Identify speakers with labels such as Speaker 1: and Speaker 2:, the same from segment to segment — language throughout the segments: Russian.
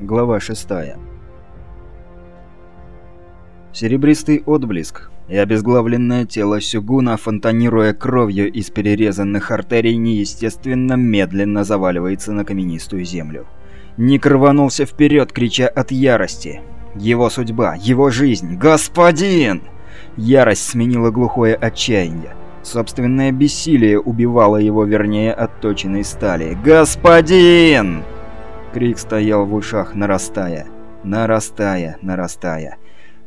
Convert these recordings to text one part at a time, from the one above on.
Speaker 1: Глава 6. Серебристый отблеск и обезглавленное тело Сюгуна, фонтанируя кровью из перерезанных артерий, неестественно медленно заваливается на каменистую землю. Ник рванулся вперед, крича от ярости. Его судьба, его жизнь. Господин! Ярость сменила глухое отчаяние. Собственное бессилие убивало его вернее отточенной стали. «Господин!» Крик стоял в ушах, нарастая. Нарастая, нарастая.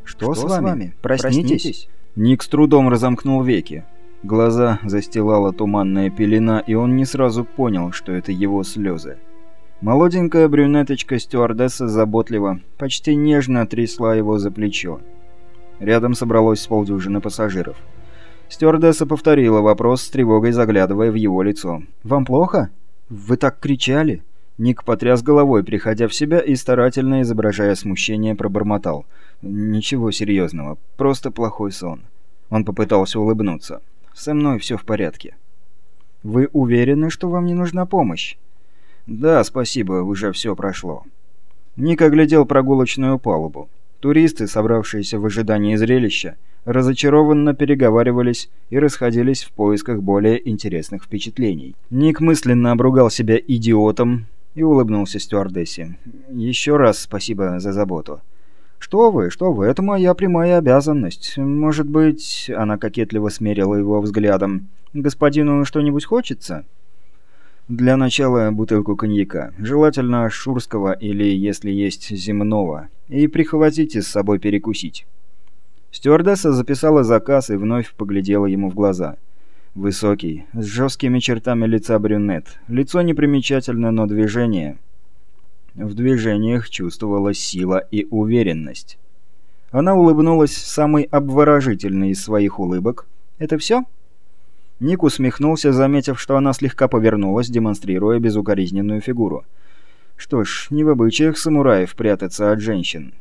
Speaker 1: «Что, Что с, вами? вами? Проснитесь?» Проснитесь? Ник с трудом разомкнул веки. Глаза застилала туманная пелена, и он не сразу понял, что это его слезы. Молоденькая брюнеточка-стюардесса заботливо, почти нежно трясла его за плечо. Рядом собралось с полдюжины пассажиров. Стюардесса повторила вопрос с тревогой, заглядывая в его лицо. «Вам плохо? Вы так кричали?» Ник потряс головой, приходя в себя и старательно, изображая смущение, пробормотал. «Ничего серьезного, просто плохой сон». Он попытался улыбнуться. «Со мной все в порядке». «Вы уверены, что вам не нужна помощь?» «Да, спасибо, уже все прошло». Ник оглядел прогулочную палубу. Туристы, собравшиеся в ожидании зрелища, разочарованно переговаривались и расходились в поисках более интересных впечатлений. Ник мысленно обругал себя идиотом и улыбнулся стюардессе. «Еще раз спасибо за заботу». «Что вы, что вы, это моя прямая обязанность. Может быть...» — она кокетливо смерила его взглядом. «Господину что-нибудь хочется?» «Для начала бутылку коньяка. Желательно шурского или, если есть, земного. И прихватите с собой перекусить». Стюардесса записала заказ и вновь поглядела ему в глаза. Высокий, с жесткими чертами лица брюнет. Лицо непримечательно, но движение... В движениях чувствовалась сила и уверенность. Она улыбнулась самой обворожительной из своих улыбок. «Это все?» Ник усмехнулся, заметив, что она слегка повернулась, демонстрируя безукоризненную фигуру. «Что ж, не в обычаях самураев прятаться от женщин».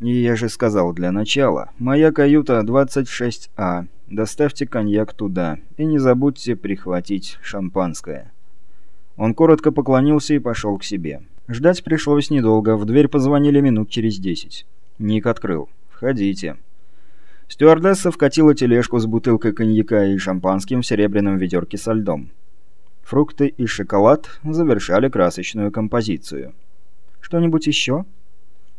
Speaker 1: «И я же сказал для начала. Моя каюта 26А. Доставьте коньяк туда. И не забудьте прихватить шампанское». Он коротко поклонился и пошел к себе. Ждать пришлось недолго, в дверь позвонили минут через десять. Ник открыл. «Входите». Стюардесса вкатила тележку с бутылкой коньяка и шампанским в серебряном ведерке со льдом. Фрукты и шоколад завершали красочную композицию. «Что-нибудь еще?»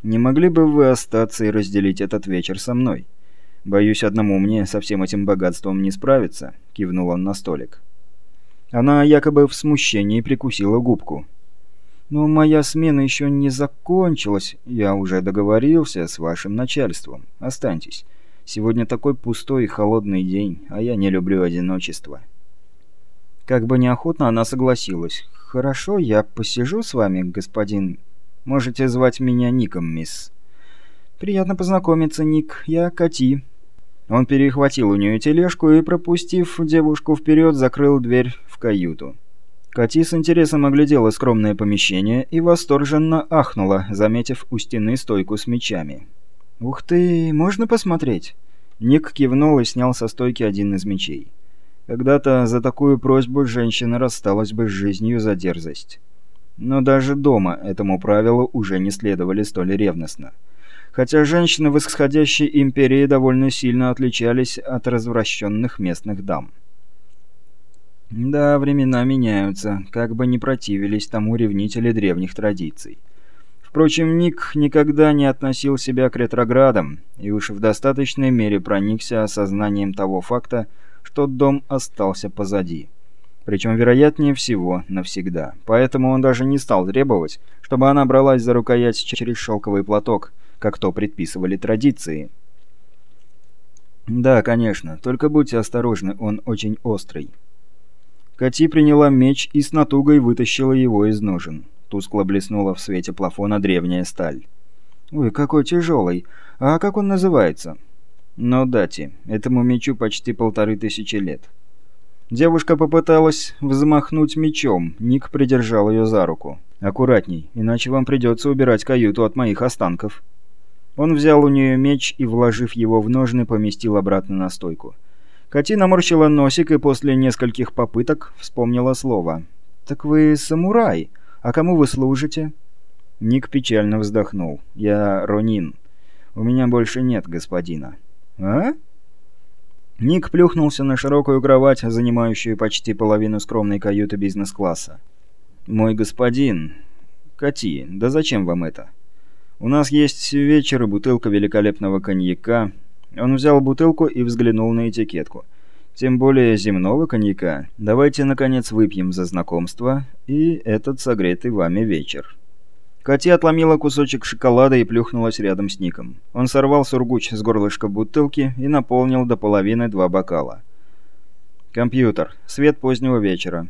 Speaker 1: «Не могли бы вы остаться и разделить этот вечер со мной? Боюсь, одному мне со всем этим богатством не справиться», — кивнул он на столик. Она якобы в смущении прикусила губку. «Но моя смена еще не закончилась. Я уже договорился с вашим начальством. Останьтесь. Сегодня такой пустой и холодный день, а я не люблю одиночество». Как бы неохотно она согласилась. «Хорошо, я посижу с вами, господин. Можете звать меня Ником, мисс». «Приятно познакомиться, Ник. Я Кати». Он перехватил у нее тележку и, пропустив девушку вперед, закрыл дверь в каюту. Кати с интересом оглядела скромное помещение и восторженно ахнула, заметив у стены стойку с мечами. «Ух ты, можно посмотреть?» Ник кивнул и снял со стойки один из мечей. Когда-то за такую просьбу женщина рассталась бы с жизнью за дерзость. Но даже дома этому правилу уже не следовали столь ревностно. Хотя женщины в исходящей империи довольно сильно отличались от развращенных местных дам. Да, времена меняются, как бы не противились тому ревнители древних традиций. Впрочем, Ник никогда не относил себя к ретроградам, и уж в достаточной мере проникся осознанием того факта, что дом остался позади. Причем, вероятнее всего, навсегда. Поэтому он даже не стал требовать, чтобы она бралась за рукоять через шелковый платок, как то предписывали традиции. «Да, конечно, только будьте осторожны, он очень острый». Кати приняла меч и с натугой вытащила его из ножен. Тускло блеснула в свете плафона древняя сталь. «Ой, какой тяжелый! А как он называется?» «Но дати. Этому мечу почти полторы тысячи лет». Девушка попыталась взмахнуть мечом. Ник придержал ее за руку. «Аккуратней, иначе вам придется убирать каюту от моих останков». Он взял у нее меч и, вложив его в ножны, поместил обратно на стойку. Кати наморщила носик и после нескольких попыток вспомнила слово. «Так вы самурай. А кому вы служите?» Ник печально вздохнул. «Я Ронин. У меня больше нет господина». «А?» Ник плюхнулся на широкую кровать, занимающую почти половину скромной каюты бизнес-класса. «Мой господин...» «Кати, да зачем вам это?» «У нас есть вечер и бутылка великолепного коньяка». Он взял бутылку и взглянул на этикетку. «Тем более земного коньяка. Давайте, наконец, выпьем за знакомство и этот согретый вами вечер». Катя отломила кусочек шоколада и плюхнулась рядом с Ником. Он сорвал сургуч с горлышка бутылки и наполнил до половины два бокала. Компьютер. Свет позднего вечера.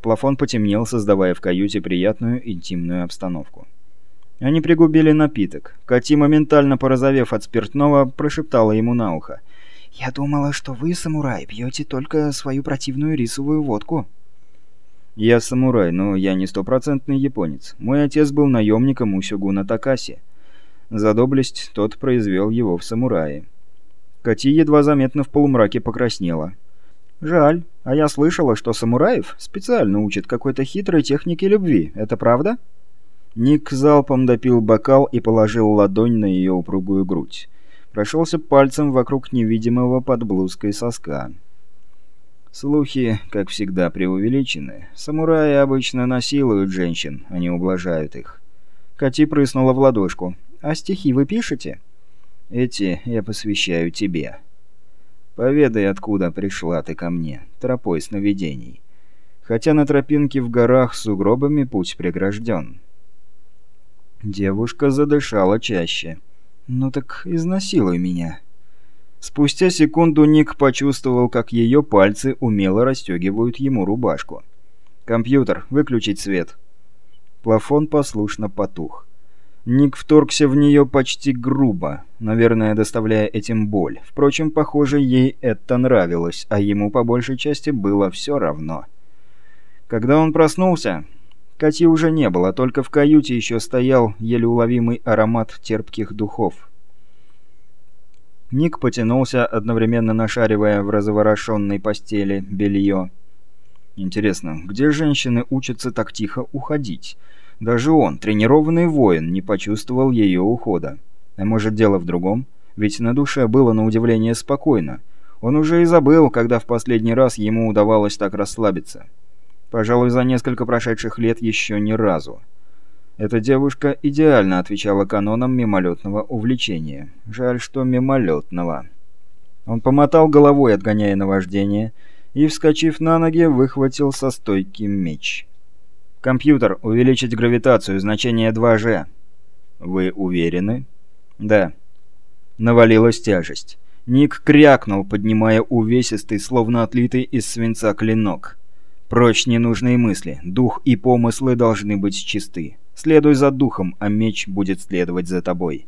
Speaker 1: Плафон потемнел, создавая в каюте приятную интимную обстановку. Они пригубили напиток. Кати, моментально порозовев от спиртного, прошептала ему на ухо. «Я думала, что вы, самурай, пьете только свою противную рисовую водку». «Я самурай, но я не стопроцентный японец. Мой отец был наемником у Сёгуна Такаси. За доблесть тот произвел его в самурае». Кати едва заметно в полумраке покраснела. «Жаль. А я слышала, что самураев специально учат какой-то хитрой технике любви. Это правда?» Ник залпом допил бокал и положил ладонь на ее упругую грудь. Прошелся пальцем вокруг невидимого под блузкой соска. Слухи, как всегда, преувеличены. Самураи обычно насилуют женщин, а не ублажают их. Кати прыснула в ладошку. «А стихи вы пишете?» «Эти я посвящаю тебе. Поведай, откуда пришла ты ко мне, тропой сновидений. Хотя на тропинке в горах с сугробами путь прегражден». Девушка задышала чаще. «Ну так изнасилуй меня». Спустя секунду Ник почувствовал, как ее пальцы умело расстегивают ему рубашку. «Компьютер, выключить свет». Плафон послушно потух. Ник вторгся в нее почти грубо, наверное, доставляя этим боль. Впрочем, похоже, ей это нравилось, а ему по большей части было все равно. Когда он проснулся, Кати уже не было, только в каюте еще стоял еле уловимый аромат терпких духов. Ник потянулся, одновременно нашаривая в разворошенной постели белье. Интересно, где женщины учатся так тихо уходить? Даже он, тренированный воин, не почувствовал ее ухода. А может, дело в другом? Ведь на душе было на удивление спокойно. Он уже и забыл, когда в последний раз ему удавалось так расслабиться. Пожалуй, за несколько прошедших лет еще ни разу. Эта девушка идеально отвечала канонам мимолетного увлечения. Жаль, что мимолетного. Он помотал головой, отгоняя наваждение, и, вскочив на ноги, выхватил со стойки меч. «Компьютер, увеличить гравитацию, значение 2G». «Вы уверены?» «Да». Навалилась тяжесть. Ник крякнул, поднимая увесистый, словно отлитый из свинца клинок. «Прочь ненужные мысли. Дух и помыслы должны быть чисты. Следуй за духом, а меч будет следовать за тобой.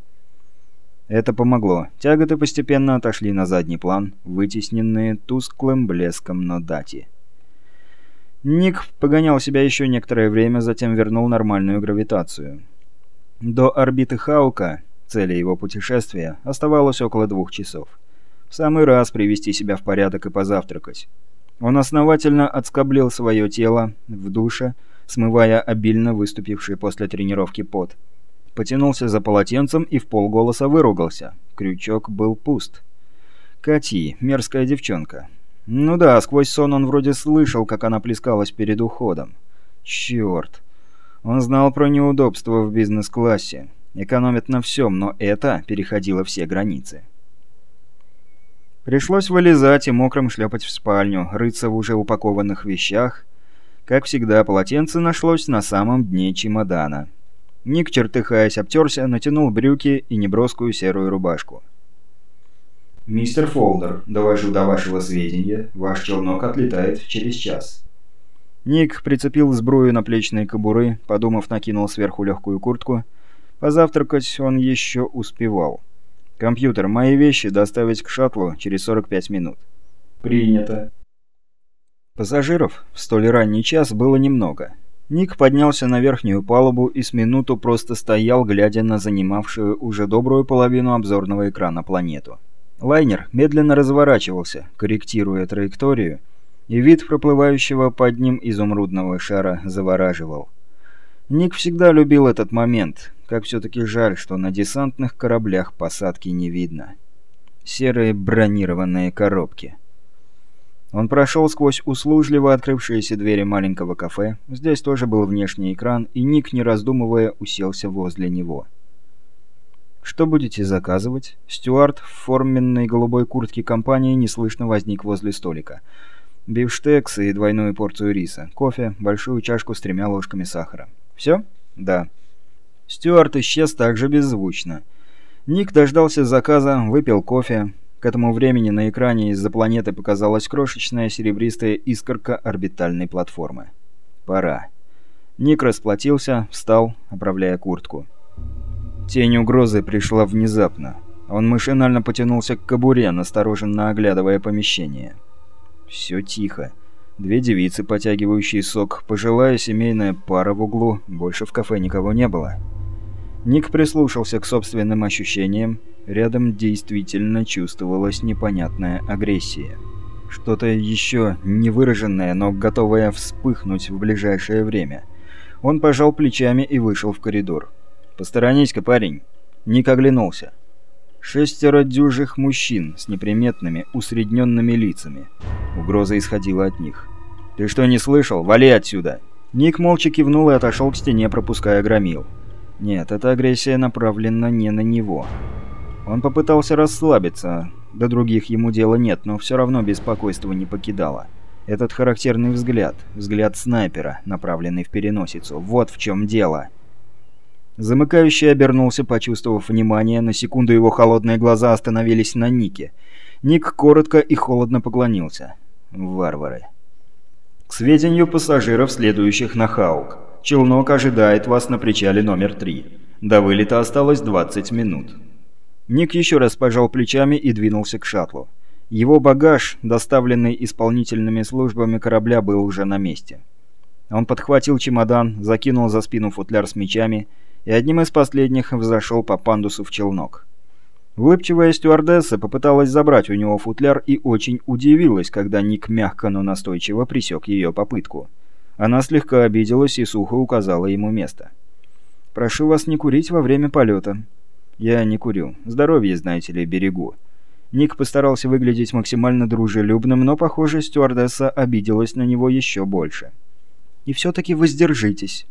Speaker 1: Это помогло. Тяготы постепенно отошли на задний план, вытесненные тусклым блеском на дате. Ник погонял себя еще некоторое время, затем вернул нормальную гравитацию. До орбиты Хаука, цели его путешествия, оставалось около двух часов. В самый раз привести себя в порядок и позавтракать. Он основательно отскоблил свое тело в душе, смывая обильно выступивший после тренировки пот. Потянулся за полотенцем и в полголоса выругался. Крючок был пуст. Кати, мерзкая девчонка. Ну да, сквозь сон он вроде слышал, как она плескалась перед уходом. Чёрт. Он знал про неудобства в бизнес-классе. Экономят на всем, но это переходило все границы. Пришлось вылезать и мокрым шлепать в спальню, рыться в уже упакованных вещах, как всегда, полотенце нашлось на самом дне чемодана. Ник, чертыхаясь, обтерся, натянул брюки и неброскую серую рубашку. «Мистер Фолдер, довожу до вашего сведения, ваш челнок отлетает через час». Ник прицепил сбрую на плечные кобуры, подумав, накинул сверху легкую куртку. Позавтракать он еще успевал. «Компьютер, мои вещи доставить к шаттлу через 45 минут». «Принято». Пассажиров в столь ранний час было немного. Ник поднялся на верхнюю палубу и с минуту просто стоял, глядя на занимавшую уже добрую половину обзорного экрана планету. Лайнер медленно разворачивался, корректируя траекторию, и вид проплывающего под ним изумрудного шара завораживал. Ник всегда любил этот момент, как все-таки жаль, что на десантных кораблях посадки не видно. Серые бронированные коробки. Он прошел сквозь услужливо открывшиеся двери маленького кафе. Здесь тоже был внешний экран, и Ник, не раздумывая, уселся возле него. «Что будете заказывать?» Стюарт в форменной голубой куртке компании неслышно возник возле столика. Бифштекс и двойную порцию риса, кофе, большую чашку с тремя ложками сахара. «Все?» «Да». Стюарт исчез также беззвучно. Ник дождался заказа, выпил кофе. К этому времени на экране из-за планеты показалась крошечная серебристая искорка орбитальной платформы. «Пора». Ник расплатился, встал, оправляя куртку. Тень угрозы пришла внезапно. Он машинально потянулся к кобуре, настороженно оглядывая помещение. Все тихо. Две девицы, потягивающие сок, пожилая семейная пара в углу, больше в кафе никого не было. Ник прислушался к собственным ощущениям. Рядом действительно чувствовалась непонятная агрессия. Что-то еще невыраженное, но готовое вспыхнуть в ближайшее время. Он пожал плечами и вышел в коридор. «Посторонись-ка, парень!» Ник оглянулся. Шестеро дюжих мужчин с неприметными, усредненными лицами. Угроза исходила от них. «Ты что, не слышал? Вали отсюда!» Ник молча кивнул и отошел к стене, пропуская громил. Нет, эта агрессия направлена не на него. Он попытался расслабиться, до других ему дела нет, но все равно беспокойство не покидало. Этот характерный взгляд, взгляд снайпера, направленный в переносицу, вот в чем дело. Замыкающий обернулся, почувствовав внимание, на секунду его холодные глаза остановились на Нике. Ник коротко и холодно поклонился. Варвары. К сведению пассажиров, следующих на Хаук. Челнок ожидает вас на причале номер 3. До вылета осталось 20 минут. Ник еще раз пожал плечами и двинулся к шаттлу. Его багаж, доставленный исполнительными службами корабля, был уже на месте. Он подхватил чемодан, закинул за спину футляр с мечами и одним из последних взошел по пандусу в челнок. Улыбчивая стюардесса попыталась забрать у него футляр и очень удивилась, когда Ник мягко, но настойчиво присек ее попытку. Она слегка обиделась и сухо указала ему место. «Прошу вас не курить во время полета». «Я не курю. Здоровье, знаете ли, берегу». Ник постарался выглядеть максимально дружелюбным, но, похоже, стюардесса обиделась на него еще больше. «И все-таки воздержитесь».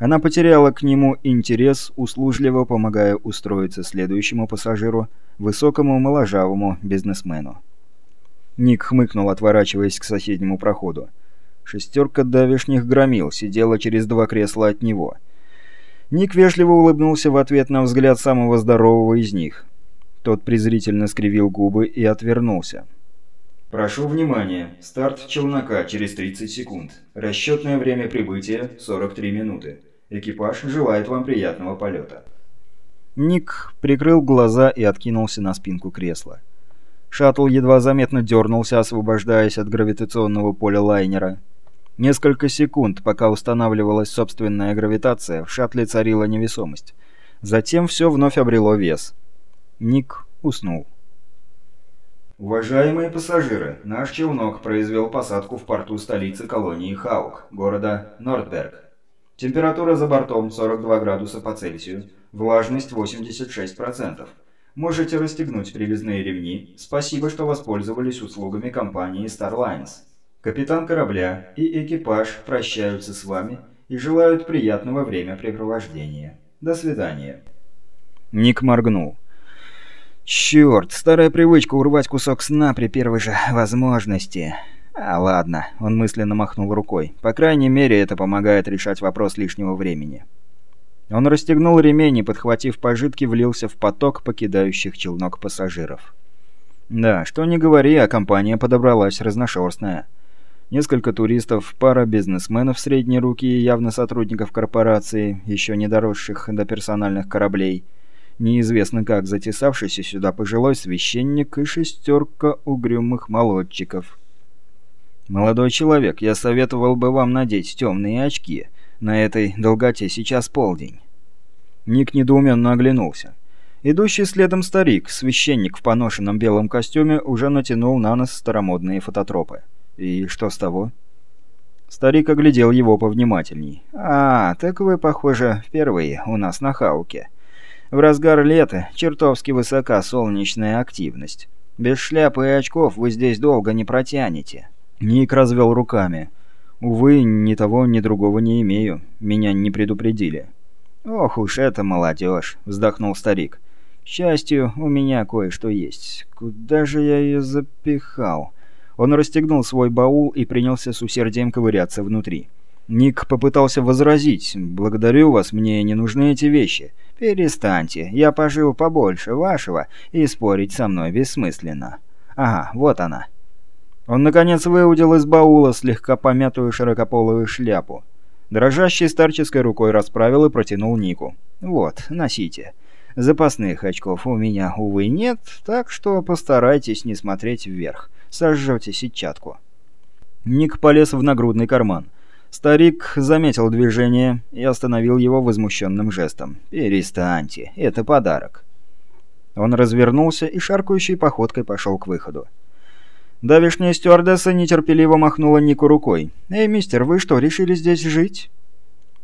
Speaker 1: Она потеряла к нему интерес, услужливо помогая устроиться следующему пассажиру, высокому моложавому бизнесмену. Ник хмыкнул, отворачиваясь к соседнему проходу. Шестерка давишних громил сидела через два кресла от него. Ник вежливо улыбнулся в ответ на взгляд самого здорового из них. Тот презрительно скривил губы и отвернулся. «Прошу внимания. Старт челнока через 30 секунд. Расчетное время прибытия – 43 минуты. Экипаж желает вам приятного полета». Ник прикрыл глаза и откинулся на спинку кресла. Шаттл едва заметно дернулся, освобождаясь от гравитационного поля лайнера. Несколько секунд, пока устанавливалась собственная гравитация, в шаттле царила невесомость. Затем все вновь обрело вес. Ник уснул. Уважаемые пассажиры, наш челнок произвел посадку в порту столицы колонии Хаук, города Нордберг. Температура за бортом 42 градуса по Цельсию, влажность 86%. Можете расстегнуть привязные ремни. Спасибо, что воспользовались услугами компании Starlines. Капитан корабля и экипаж прощаются с вами и желают приятного времяпрепровождения. До свидания. Ник моргнул. Черт, старая привычка урвать кусок сна при первой же возможности. А ладно, он мысленно махнул рукой. По крайней мере, это помогает решать вопрос лишнего времени. Он расстегнул ремень и, подхватив пожитки, влился в поток покидающих челнок пассажиров. Да, что ни говори, а компания подобралась разношерстная. Несколько туристов, пара бизнесменов средней руки и явно сотрудников корпорации, еще не доросших до персональных кораблей, неизвестно как затесавшийся сюда пожилой священник и шестерка угрюмых молодчиков. «Молодой человек, я советовал бы вам надеть темные очки. На этой долготе сейчас полдень». Ник недоуменно оглянулся. Идущий следом старик, священник в поношенном белом костюме, уже натянул на нос старомодные фототропы. И что с того? Старик оглядел его повнимательней. «А, так вы, похоже, впервые у нас на Хауке. В разгар лета чертовски высока солнечная активность. Без шляпы и очков вы здесь долго не протянете». Ник развел руками. «Увы, ни того, ни другого не имею. Меня не предупредили». «Ох уж это молодежь!» — вздохнул старик. «К счастью, у меня кое-что есть. Куда же я ее запихал?» Он расстегнул свой баул и принялся с усердием ковыряться внутри. Ник попытался возразить. «Благодарю вас, мне не нужны эти вещи». «Перестаньте, я пожил побольше вашего, и спорить со мной бессмысленно». «Ага, вот она». Он, наконец, выудил из баула слегка помятую широкополую шляпу. Дрожащей старческой рукой расправил и протянул Нику. «Вот, носите. Запасных очков у меня, увы, нет, так что постарайтесь не смотреть вверх. Сожжете сетчатку». Ник полез в нагрудный карман. Старик заметил движение и остановил его возмущенным жестом. «Перестаньте, это подарок». Он развернулся и шаркающей походкой пошел к выходу. Давишняя стюардесса нетерпеливо махнула Нику рукой. «Эй, мистер, вы что, решили здесь жить?»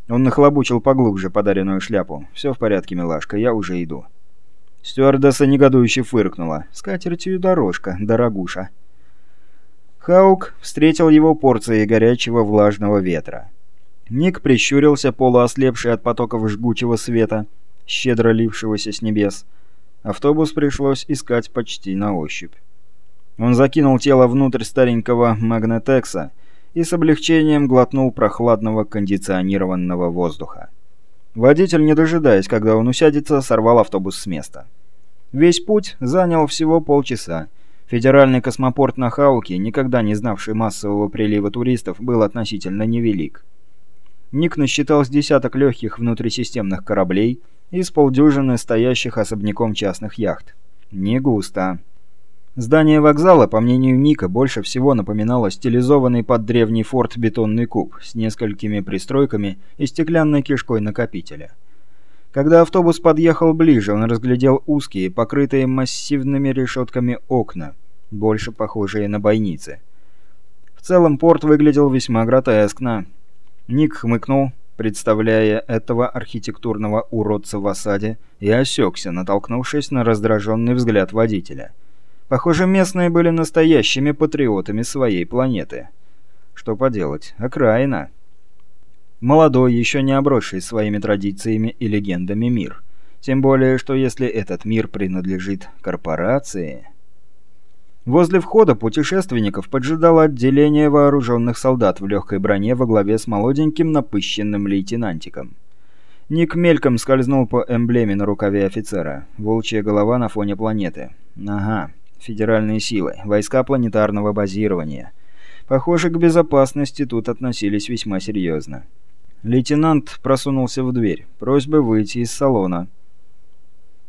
Speaker 1: Он нахлобучил поглубже подаренную шляпу. «Все в порядке, милашка, я уже иду». Стюардесса негодующе фыркнула. «С катертью дорожка, дорогуша». Хаук встретил его порцией горячего влажного ветра. Ник прищурился, полуослепший от потоков жгучего света, щедро лившегося с небес. Автобус пришлось искать почти на ощупь. Он закинул тело внутрь старенького магнетекса и с облегчением глотнул прохладного кондиционированного воздуха. Водитель, не дожидаясь, когда он усядется, сорвал автобус с места. Весь путь занял всего полчаса. Федеральный космопорт на Хауке, никогда не знавший массового прилива туристов, был относительно невелик. Ник насчитал с десяток легких внутрисистемных кораблей и с полдюжины стоящих особняком частных яхт. Не густо. Здание вокзала, по мнению Ника, больше всего напоминало стилизованный под древний форт бетонный куб с несколькими пристройками и стеклянной кишкой накопителя. Когда автобус подъехал ближе, он разглядел узкие, покрытые массивными решетками окна, больше похожие на бойницы. В целом порт выглядел весьма гротескно. Ник хмыкнул, представляя этого архитектурного уродца в осаде, и осекся, натолкнувшись на раздраженный взгляд водителя – Похоже, местные были настоящими патриотами своей планеты. Что поделать, окраина. Молодой, еще не обросший своими традициями и легендами мир. Тем более, что если этот мир принадлежит корпорации... Возле входа путешественников поджидало отделение вооруженных солдат в легкой броне во главе с молоденьким напыщенным лейтенантиком. Ник мельком скользнул по эмблеме на рукаве офицера. Волчья голова на фоне планеты. Ага. Федеральные силы, войска планетарного базирования. Похоже, к безопасности тут относились весьма серьезно. Лейтенант просунулся в дверь. Просьба выйти из салона.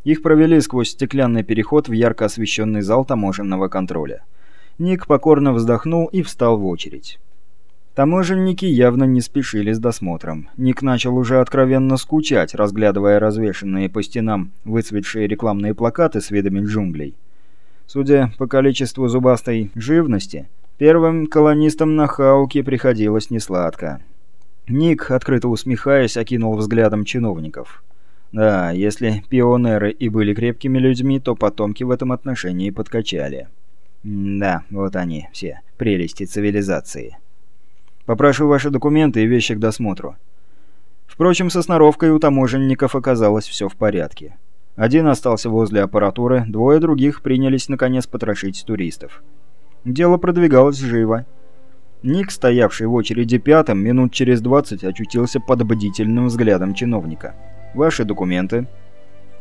Speaker 1: Их провели сквозь стеклянный переход в ярко освещенный зал таможенного контроля. Ник покорно вздохнул и встал в очередь. Таможенники явно не спешили с досмотром. Ник начал уже откровенно скучать, разглядывая развешенные по стенам выцветшие рекламные плакаты с видами джунглей. Судя по количеству зубастой живности, первым колонистам на Хауке приходилось несладко. Ник, открыто усмехаясь, окинул взглядом чиновников. Да, если пионеры и были крепкими людьми, то потомки в этом отношении подкачали. Да, вот они, все, прелести цивилизации. Попрошу ваши документы и вещи к досмотру. Впрочем, со сноровкой у таможенников оказалось все в порядке. Один остался возле аппаратуры, двое других принялись наконец потрошить туристов. Дело продвигалось живо. Ник, стоявший в очереди пятым, минут через двадцать очутился под бдительным взглядом чиновника. «Ваши документы?»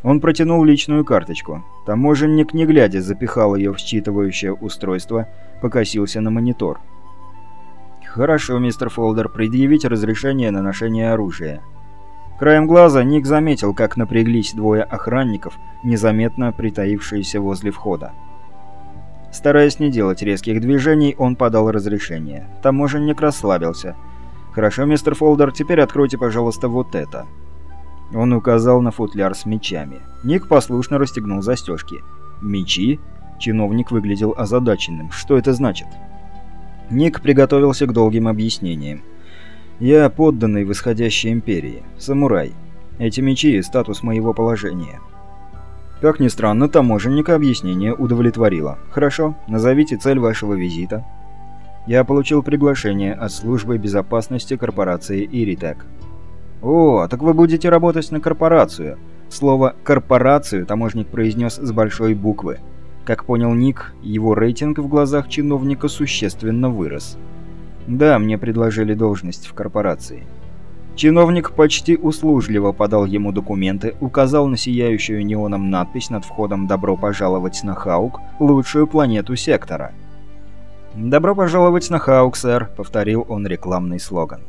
Speaker 1: Он протянул личную карточку. Таможенник, не глядя, запихал ее в считывающее устройство, покосился на монитор. «Хорошо, мистер Фолдер, предъявите разрешение на ношение оружия». Краем глаза Ник заметил, как напряглись двое охранников, незаметно притаившиеся возле входа. Стараясь не делать резких движений, он подал разрешение. Таможенник расслабился. «Хорошо, мистер Фолдер, теперь откройте, пожалуйста, вот это». Он указал на футляр с мечами. Ник послушно расстегнул застежки. «Мечи?» Чиновник выглядел озадаченным. «Что это значит?» Ник приготовился к долгим объяснениям. «Я подданный восходящей империи. Самурай. Эти мечи – статус моего положения». Как ни странно, таможенника объяснение удовлетворило. «Хорошо, назовите цель вашего визита». Я получил приглашение от службы безопасности корпорации «Иритек». «О, так вы будете работать на корпорацию». Слово «корпорацию» таможник произнес с большой буквы. Как понял Ник, его рейтинг в глазах чиновника существенно вырос. Да, мне предложили должность в корпорации. Чиновник почти услужливо подал ему документы, указал на сияющую неоном надпись над входом «Добро пожаловать на Хаук, лучшую планету сектора». «Добро пожаловать на Хаук, сэр», — повторил он рекламный слоган.